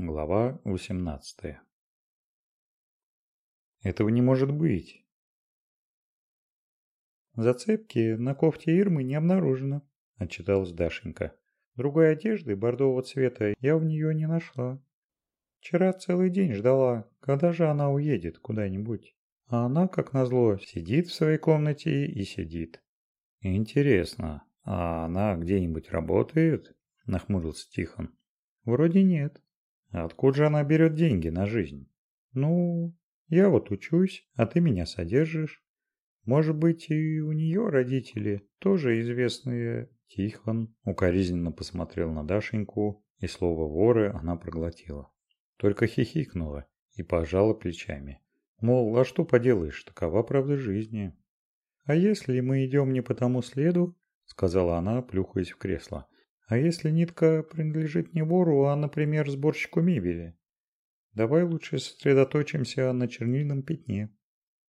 Глава 18. Этого не может быть. Зацепки на кофте Ирмы не обнаружено, отчиталась Дашенька. Другой одежды бордового цвета я в нее не нашла. Вчера целый день ждала, когда же она уедет куда-нибудь. А она, как назло, сидит в своей комнате и сидит. Интересно, а она где-нибудь работает? Нахмурился Тихон. Вроде нет. Откуда же она берет деньги на жизнь? Ну, я вот учусь, а ты меня содержишь. Может быть, и у нее родители тоже известные. Тихон укоризненно посмотрел на Дашеньку, и слово «воры» она проглотила. Только хихикнула и пожала плечами. Мол, а что поделаешь, такова правда жизни. «А если мы идем не по тому следу?» – сказала она, плюхаясь в кресло. А если нитка принадлежит не вору, а, например, сборщику мебели? Давай лучше сосредоточимся на чернильном пятне.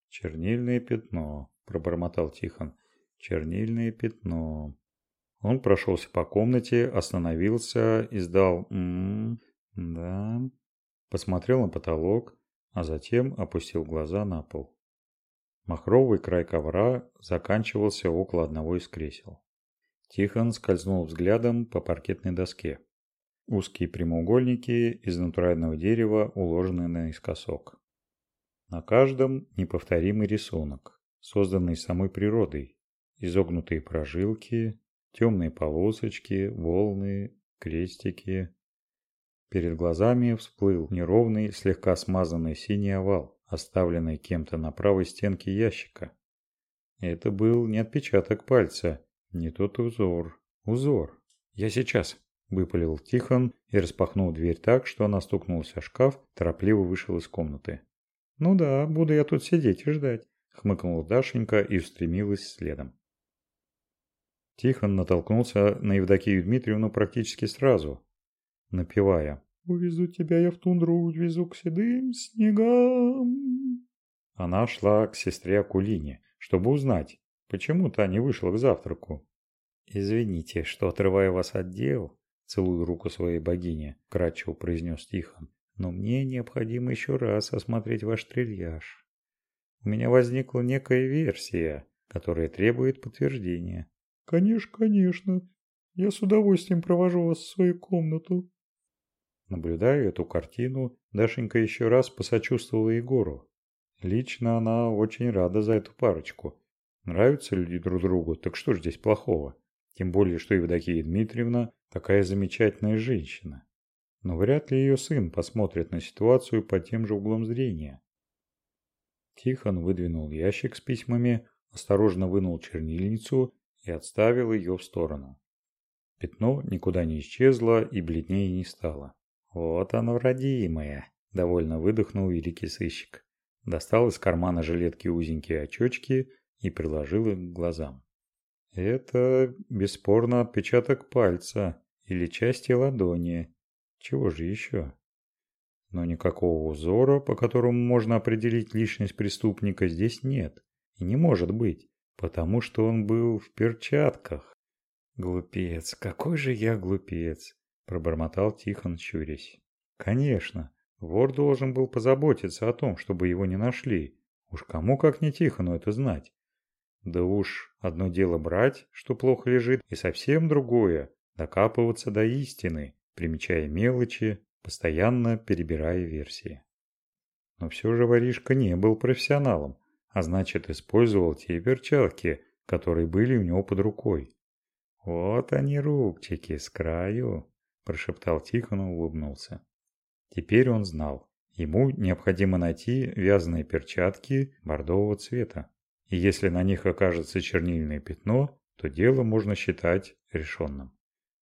Чернильное пятно, пробормотал Тихон. Чернильное пятно. Он прошелся по комнате, остановился, издал «м-м-м», да, посмотрел на потолок, а затем опустил глаза на пол. Махровый край ковра заканчивался около одного из кресел. Тихон скользнул взглядом по паркетной доске. Узкие прямоугольники из натурального дерева уложены наискосок. На каждом неповторимый рисунок, созданный самой природой. Изогнутые прожилки, темные полосочки, волны, крестики. Перед глазами всплыл неровный, слегка смазанный синий овал, оставленный кем-то на правой стенке ящика. Это был не отпечаток пальца, не тот узор. Узор. Я сейчас. Выпалил Тихон и распахнул дверь так, что она стукнулась о шкаф, торопливо вышел из комнаты. «Ну да, буду я тут сидеть и ждать», — хмыкнула Дашенька и устремилась следом. Тихон натолкнулся на Евдокию Дмитриевну практически сразу, напевая «Увезу тебя я в тундру, увезу к седым снегам». Она шла к сестре Акулине, чтобы узнать, Почему та не вышла к завтраку? Извините, что отрываю вас от дел, целую руку своей богине, кратчево произнес Тихон. Но мне необходимо еще раз осмотреть ваш трильяж. У меня возникла некая версия, которая требует подтверждения. Конечно, конечно. Я с удовольствием провожу вас в свою комнату. Наблюдая эту картину, Дашенька еще раз посочувствовала Егору. Лично она очень рада за эту парочку, Нравятся люди друг другу, так что ж здесь плохого? Тем более, что Евдокия Дмитриевна такая замечательная женщина. Но вряд ли ее сын посмотрит на ситуацию под тем же углом зрения. Тихон выдвинул ящик с письмами, осторожно вынул чернильницу и отставил ее в сторону. Пятно никуда не исчезло и бледнее не стало. «Вот оно, родимое!» – довольно выдохнул великий сыщик. Достал из кармана жилетки узенькие очечки и приложил их к глазам. Это бесспорно отпечаток пальца или части ладони. Чего же еще? Но никакого узора, по которому можно определить личность преступника, здесь нет. И не может быть, потому что он был в перчатках. Глупец, какой же я глупец, пробормотал Тихон, щурясь. Конечно, вор должен был позаботиться о том, чтобы его не нашли. Уж кому как не Тихону это знать. Да уж, одно дело брать, что плохо лежит, и совсем другое – докапываться до истины, примечая мелочи, постоянно перебирая версии. Но все же воришка не был профессионалом, а значит использовал те перчатки, которые были у него под рукой. «Вот они, рубчики, с краю», – прошептал Тихон и улыбнулся. Теперь он знал, ему необходимо найти вязаные перчатки бордового цвета и если на них окажется чернильное пятно, то дело можно считать решенным.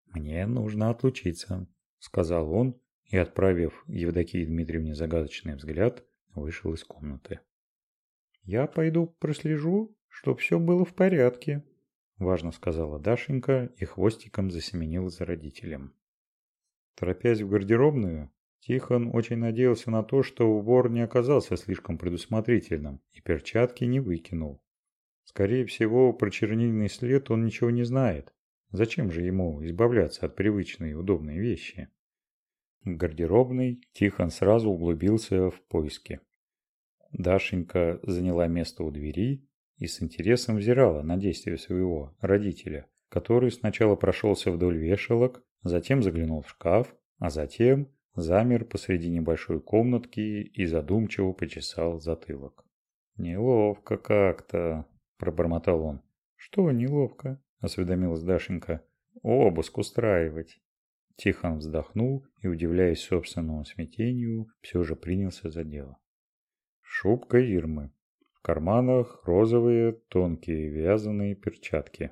«Мне нужно отлучиться», – сказал он и, отправив Евдокии Дмитриевне загадочный взгляд, вышел из комнаты. «Я пойду прослежу, чтоб все было в порядке», – важно сказала Дашенька и хвостиком засеменила за родителем. Торопясь в гардеробную, Тихон очень надеялся на то, что вор не оказался слишком предусмотрительным и перчатки не выкинул. Скорее всего, про чернильный след он ничего не знает. Зачем же ему избавляться от привычной и удобной вещи? В гардеробной Тихон сразу углубился в поиски. Дашенька заняла место у двери и с интересом взирала на действия своего родителя, который сначала прошелся вдоль вешалок, затем заглянул в шкаф, а затем замер посреди небольшой комнатки и задумчиво почесал затылок. «Неловко как-то», – пробормотал он. «Что неловко?» – осведомилась Дашенька. «Обыск устраивать». Тихон вздохнул и, удивляясь собственному смятению, все же принялся за дело. Шубка Ирмы. В карманах розовые тонкие вязаные перчатки.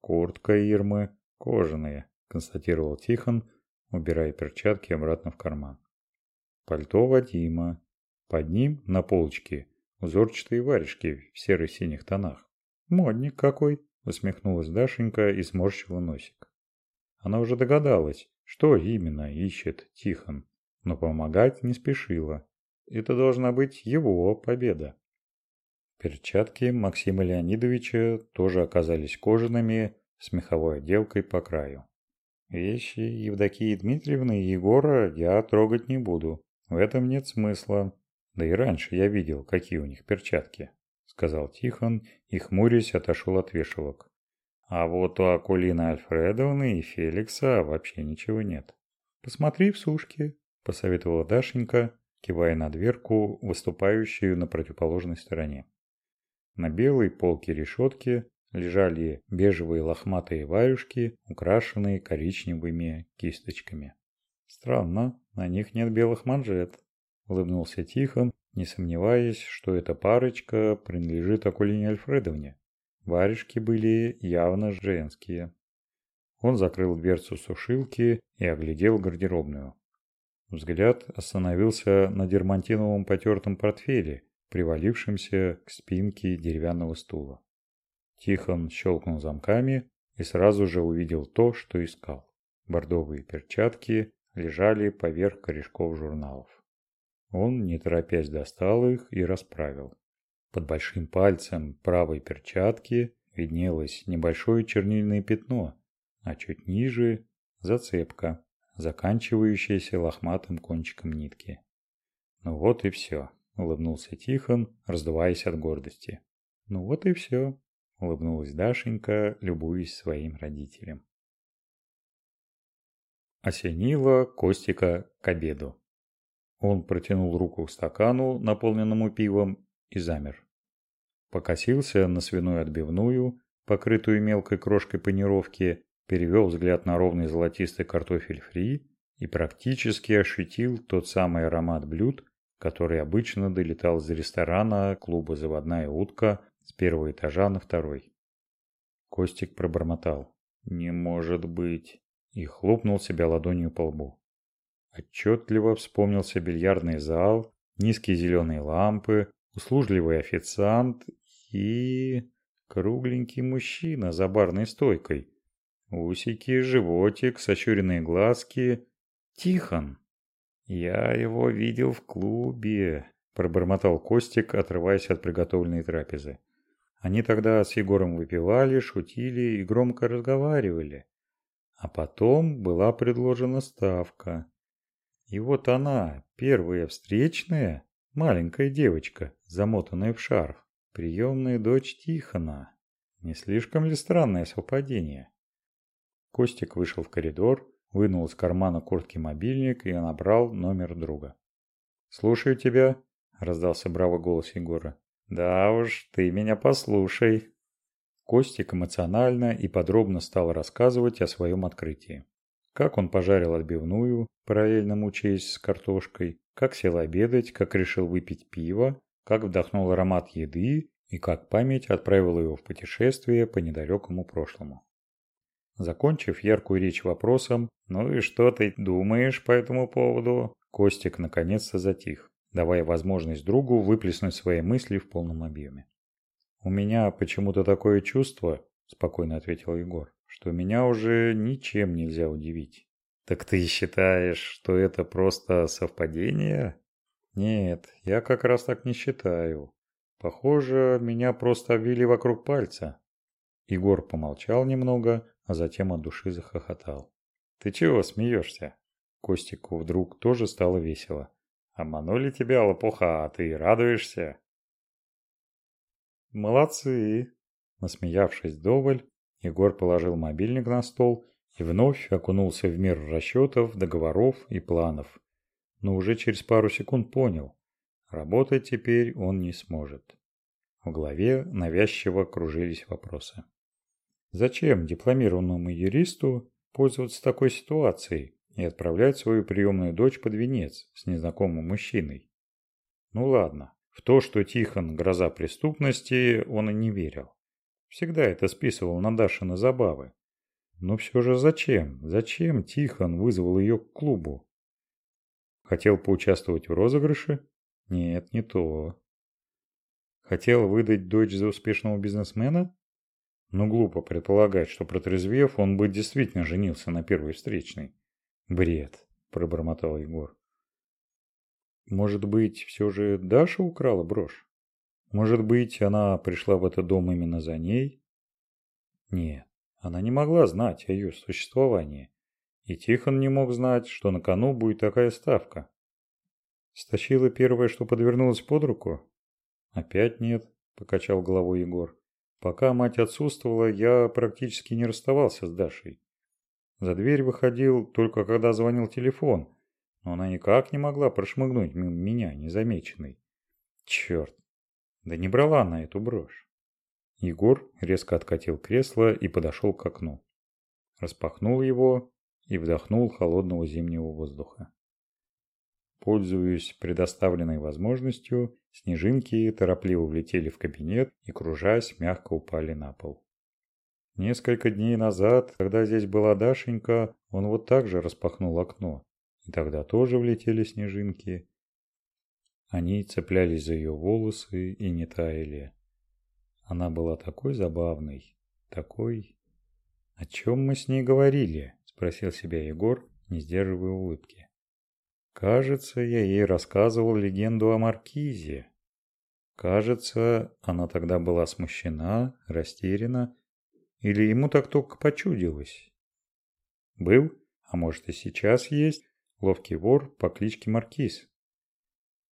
Куртка Ирмы кожаная, констатировал Тихон, убирая перчатки обратно в карман. Пальто Вадима. Под ним на полочке узорчатые варежки в серо-синих тонах. «Модник какой!» – усмехнулась Дашенька и сморщила носик. Она уже догадалась, что именно ищет Тихон, но помогать не спешила. Это должна быть его победа. Перчатки Максима Леонидовича тоже оказались кожаными, с меховой отделкой по краю. Вещи Евдокии Дмитриевны и Егора я трогать не буду. В этом нет смысла. Да и раньше я видел, какие у них перчатки, сказал Тихон и, хмурясь, отошел от вешалок. А вот у Акулины Альфредовны и Феликса вообще ничего нет. Посмотри в сушке, посоветовала Дашенька, кивая на дверку, выступающую на противоположной стороне. На белой полке решетки лежали бежевые лохматые варюшки, украшенные коричневыми кисточками. Странно, на них нет белых манжет, улыбнулся Тихон, не сомневаясь, что эта парочка принадлежит Акулине Альфредовне. Варежки были явно женские. Он закрыл дверцу сушилки и оглядел гардеробную. Взгляд остановился на дермантиновом потертом портфеле, привалившемся к спинке деревянного стула. Тихон щелкнул замками и сразу же увидел то, что искал. Бордовые перчатки лежали поверх корешков журналов. Он, не торопясь, достал их и расправил. Под большим пальцем правой перчатки виднелось небольшое чернильное пятно, а чуть ниже – зацепка, заканчивающаяся лохматым кончиком нитки. «Ну вот и все», – улыбнулся Тихон, раздуваясь от гордости. «Ну вот и все», – улыбнулась Дашенька, любуясь своим родителем. Осенило Костика к обеду. Он протянул руку к стакану, наполненному пивом, и замер. Покосился на свиную отбивную, покрытую мелкой крошкой панировки, перевел взгляд на ровный золотистый картофель фри и практически ощутил тот самый аромат блюд, который обычно долетал из ресторана клуба «Заводная утка» с первого этажа на второй. Костик пробормотал. «Не может быть!» и хлопнул себя ладонью по лбу. Отчетливо вспомнился бильярдный зал, низкие зеленые лампы, услужливый официант и... кругленький мужчина за барной стойкой. Усики, животик, сощуренные глазки. Тихон. Я его видел в клубе, пробормотал Костик, отрываясь от приготовленной трапезы. Они тогда с Егором выпивали, шутили и громко разговаривали. А потом была предложена ставка. И вот она, первая встречная, маленькая девочка, замотанная в шарф, приемная дочь Тихона. Не слишком ли странное совпадение? Костик вышел в коридор, вынул из кармана куртки мобильник и набрал номер друга. «Слушаю тебя», – раздался браво голос Егора. Да уж, ты меня послушай. Костик эмоционально и подробно стал рассказывать о своем открытии. Как он пожарил отбивную, параллельно мучаясь с картошкой, как сел обедать, как решил выпить пиво, как вдохнул аромат еды и как память отправила его в путешествие по недалекому прошлому. Закончив яркую речь вопросом «Ну и что ты думаешь по этому поводу?», Костик наконец-то затих давая возможность другу выплеснуть свои мысли в полном объеме. «У меня почему-то такое чувство», – спокойно ответил Егор, – «что меня уже ничем нельзя удивить». «Так ты считаешь, что это просто совпадение?» «Нет, я как раз так не считаю. Похоже, меня просто обвили вокруг пальца». Егор помолчал немного, а затем от души захохотал. «Ты чего смеешься?» Костику вдруг тоже стало весело. «Обманули тебя, лопуха, а ты радуешься?» «Молодцы!» Насмеявшись доволь, Егор положил мобильник на стол и вновь окунулся в мир расчетов, договоров и планов. Но уже через пару секунд понял, работать теперь он не сможет. В голове навязчиво кружились вопросы. Зачем дипломированному юристу пользоваться такой ситуацией и отправлять свою приемную дочь под венец с незнакомым мужчиной? Ну ладно, в то, что Тихон – гроза преступности, он и не верил. Всегда это списывал на Дашины забавы. Но все же зачем? Зачем Тихон вызвал ее к клубу? Хотел поучаствовать в розыгрыше? Нет, не то. Хотел выдать дочь за успешного бизнесмена? Ну, глупо предполагать, что протрезвев, он бы действительно женился на первой встречной. Бред, пробормотал Егор. Может быть, все же Даша украла брошь? Может быть, она пришла в этот дом именно за ней? Нет, она не могла знать о ее существовании. И Тихон не мог знать, что на кону будет такая ставка. Стащила первое, что подвернулось под руку? Опять нет, покачал головой Егор. Пока мать отсутствовала, я практически не расставался с Дашей. За дверь выходил только когда звонил телефон, но она никак не могла прошмыгнуть мимо меня незамеченной. Черт, да не брала она эту брошь. Егор резко откатил кресло и подошел к окну. Распахнул его и вдохнул холодного зимнего воздуха. Пользуясь предоставленной возможностью, снежинки торопливо влетели в кабинет и, кружась, мягко упали на пол. Несколько дней назад, когда здесь была Дашенька, он вот так же распахнул окно, и тогда тоже влетели снежинки. Они цеплялись за ее волосы и не таяли. Она была такой забавной, такой... «О чем мы с ней говорили?» – спросил себя Егор, не сдерживая улыбки. «Кажется, я ей рассказывал легенду о Маркизе. Кажется, она тогда была смущена, растеряна, или ему так только почудилось. Был, а может и сейчас есть, ловкий вор по кличке Маркиз.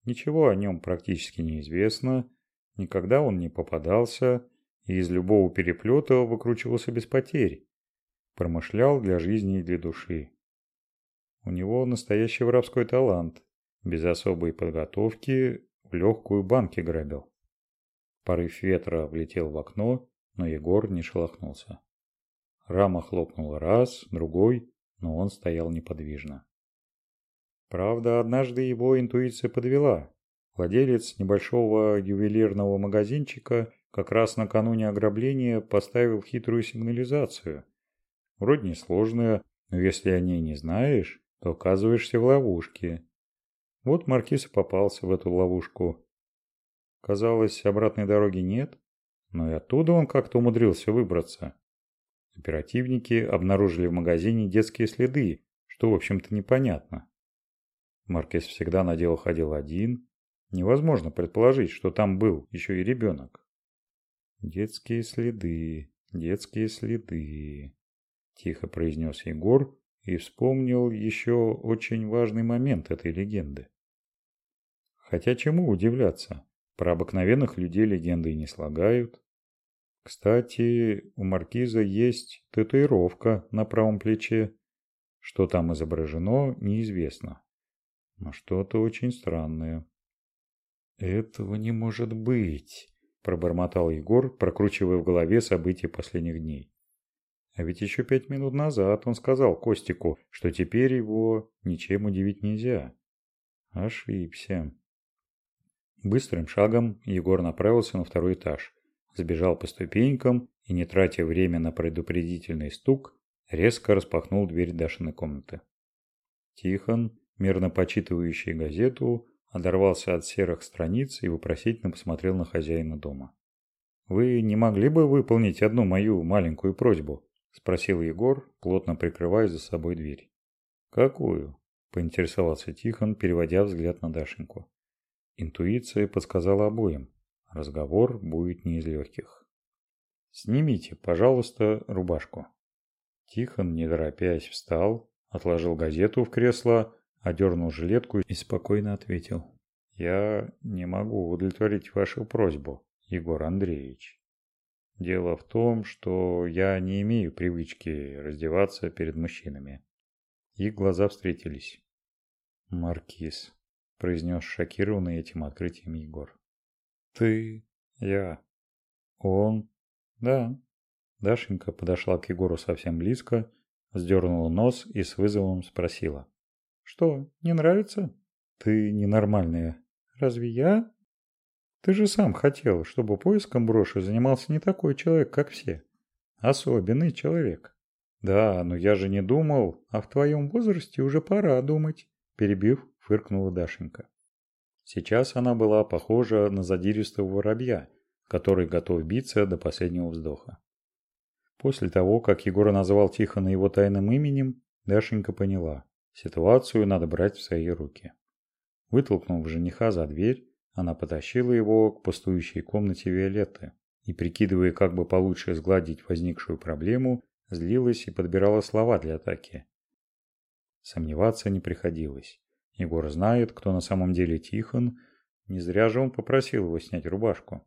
Ничего о нем практически не известно, Никогда он не попадался и из любого переплета выкручивался без потерь. Промышлял для жизни и для души. У него настоящий воровской талант. Без особой подготовки в легкую банки грабил. Порыв ветра влетел в окно, но Егор не шелохнулся. Рама хлопнула раз, другой, но он стоял неподвижно. Правда, однажды его интуиция подвела. Владелец небольшого ювелирного магазинчика как раз накануне ограбления поставил хитрую сигнализацию. Вроде несложная, но если о ней не знаешь, то оказываешься в ловушке. Вот Маркиз попался в эту ловушку. Казалось, обратной дороги нет, но и оттуда он как-то умудрился выбраться. Оперативники обнаружили в магазине детские следы, что, в общем-то, непонятно. Маркиз всегда на дело ходил один, Невозможно предположить, что там был еще и ребенок. «Детские следы, детские следы», – тихо произнес Егор и вспомнил еще очень важный момент этой легенды. Хотя чему удивляться, про обыкновенных людей легенды не слагают. Кстати, у маркиза есть татуировка на правом плече. Что там изображено, неизвестно. Но что-то очень странное. «Этого не может быть», – пробормотал Егор, прокручивая в голове события последних дней. А ведь еще пять минут назад он сказал Костику, что теперь его ничем удивить нельзя. Ошибся. Быстрым шагом Егор направился на второй этаж, сбежал по ступенькам и, не тратя время на предупредительный стук, резко распахнул дверь Дашиной комнаты. Тихон, мирно почитывающий газету, Оторвался от серых страниц и вопросительно посмотрел на хозяина дома. «Вы не могли бы выполнить одну мою маленькую просьбу?» – спросил Егор, плотно прикрывая за собой дверь. «Какую?» – поинтересовался Тихон, переводя взгляд на Дашеньку. Интуиция подсказала обоим. Разговор будет не из легких. «Снимите, пожалуйста, рубашку». Тихон, не торопясь, встал, отложил газету в кресло, одернул жилетку и спокойно ответил. «Я не могу удовлетворить вашу просьбу, Егор Андреевич. Дело в том, что я не имею привычки раздеваться перед мужчинами». Их глаза встретились. «Маркиз», – произнес шокированный этим открытием Егор. «Ты...» «Я...» «Он...» «Да...» Дашенька подошла к Егору совсем близко, сдернула нос и с вызовом спросила. «Что, не нравится?» «Ты ненормальная». «Разве я?» «Ты же сам хотел, чтобы поиском броши занимался не такой человек, как все. Особенный человек». «Да, но я же не думал, а в твоем возрасте уже пора думать», перебив, фыркнула Дашенька. Сейчас она была похожа на задиристого воробья, который готов биться до последнего вздоха. После того, как Егор назвал Тихона его тайным именем, Дашенька поняла, ситуацию надо брать в свои руки. Вытолкнув жениха за дверь, она потащила его к пустующей комнате Виолетты и, прикидывая, как бы получше сгладить возникшую проблему, злилась и подбирала слова для атаки. Сомневаться не приходилось. Егор знает, кто на самом деле Тихон, не зря же он попросил его снять рубашку.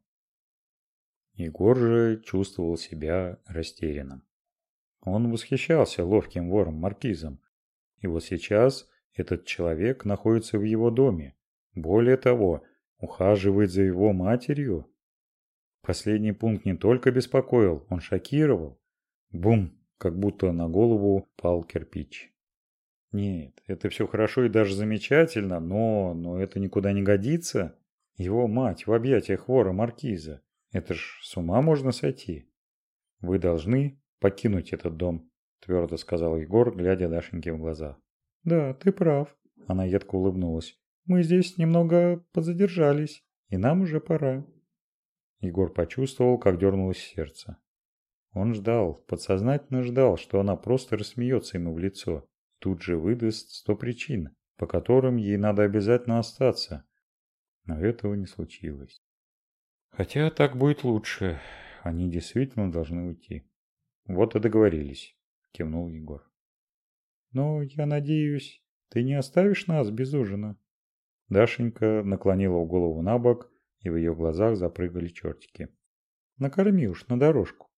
Егор же чувствовал себя растерянным. Он восхищался ловким вором-маркизом. И вот сейчас этот человек находится в его доме. Более того, ухаживает за его матерью. Последний пункт не только беспокоил, он шокировал. Бум, как будто на голову пал кирпич. Нет, это все хорошо и даже замечательно, но, но это никуда не годится. Его мать в объятиях вора маркиза. Это ж с ума можно сойти. Вы должны покинуть этот дом, твердо сказал Егор, глядя Дашеньке в глаза. Да, ты прав. Она едко улыбнулась. Мы здесь немного подзадержались, и нам уже пора. Егор почувствовал, как дернулось сердце. Он ждал, подсознательно ждал, что она просто рассмеется ему в лицо. Тут же выдаст сто причин, по которым ей надо обязательно остаться. Но этого не случилось. Хотя так будет лучше. Они действительно должны уйти. Вот и договорились, кивнул Егор. Но я надеюсь, ты не оставишь нас без ужина. Дашенька наклонила голову на бок, и в ее глазах запрыгали чертики. Накорми уж на дорожку.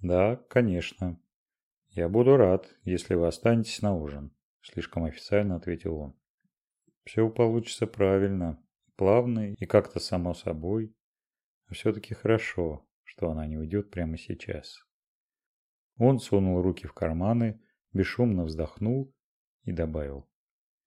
Да, конечно. Я буду рад, если вы останетесь на ужин, слишком официально ответил он. Все получится правильно, плавно и как-то само собой. Но все-таки хорошо, что она не уйдет прямо сейчас. Он сунул руки в карманы, бесшумно вздохнул и добавил.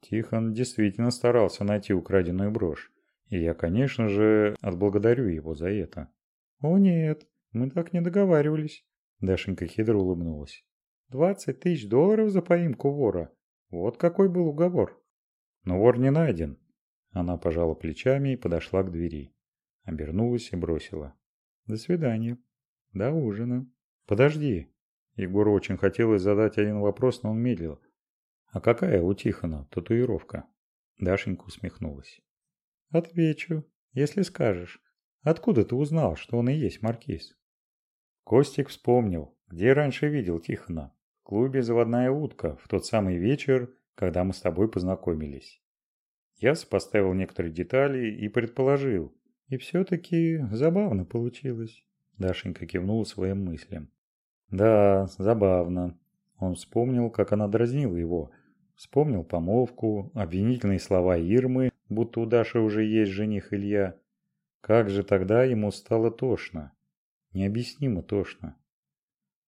Тихон действительно старался найти украденную брошь, и я, конечно же, отблагодарю его за это. О нет, мы так не договаривались. Дашенька хитро улыбнулась. Двадцать тысяч долларов за поимку вора. Вот какой был уговор. Но вор не найден. Она пожала плечами и подошла к двери. Обернулась и бросила. До свидания. До ужина. Подожди. Егору очень хотелось задать один вопрос, но он медлил. А какая у Тихона татуировка? Дашенька усмехнулась. Отвечу, если скажешь. Откуда ты узнал, что он и есть маркиз? Костик вспомнил, где раньше видел Тихона. Клубе «Заводная утка» в тот самый вечер, когда мы с тобой познакомились. Я сопоставил некоторые детали и предположил, и все-таки забавно получилось. Дашенька кивнула своим мыслям. Да, забавно. Он вспомнил, как она дразнила его. Вспомнил помолвку, обвинительные слова Ирмы, будто у Даши уже есть жених Илья. Как же тогда ему стало тошно. Необъяснимо тошно.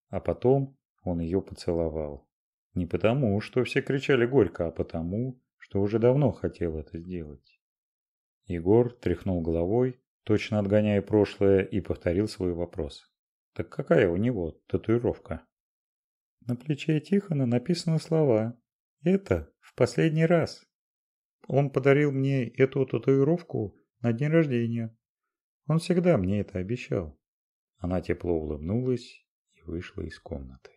А потом он ее поцеловал. Не потому, что все кричали горько, а потому, что уже давно хотел это сделать. Егор тряхнул головой, точно отгоняя прошлое, и повторил свой вопрос. «Так какая у него татуировка?» На плече Тихона написаны слова. «Это в последний раз». Он подарил мне эту татуировку на день рождения. Он всегда мне это обещал. Она тепло улыбнулась и вышла из комнаты.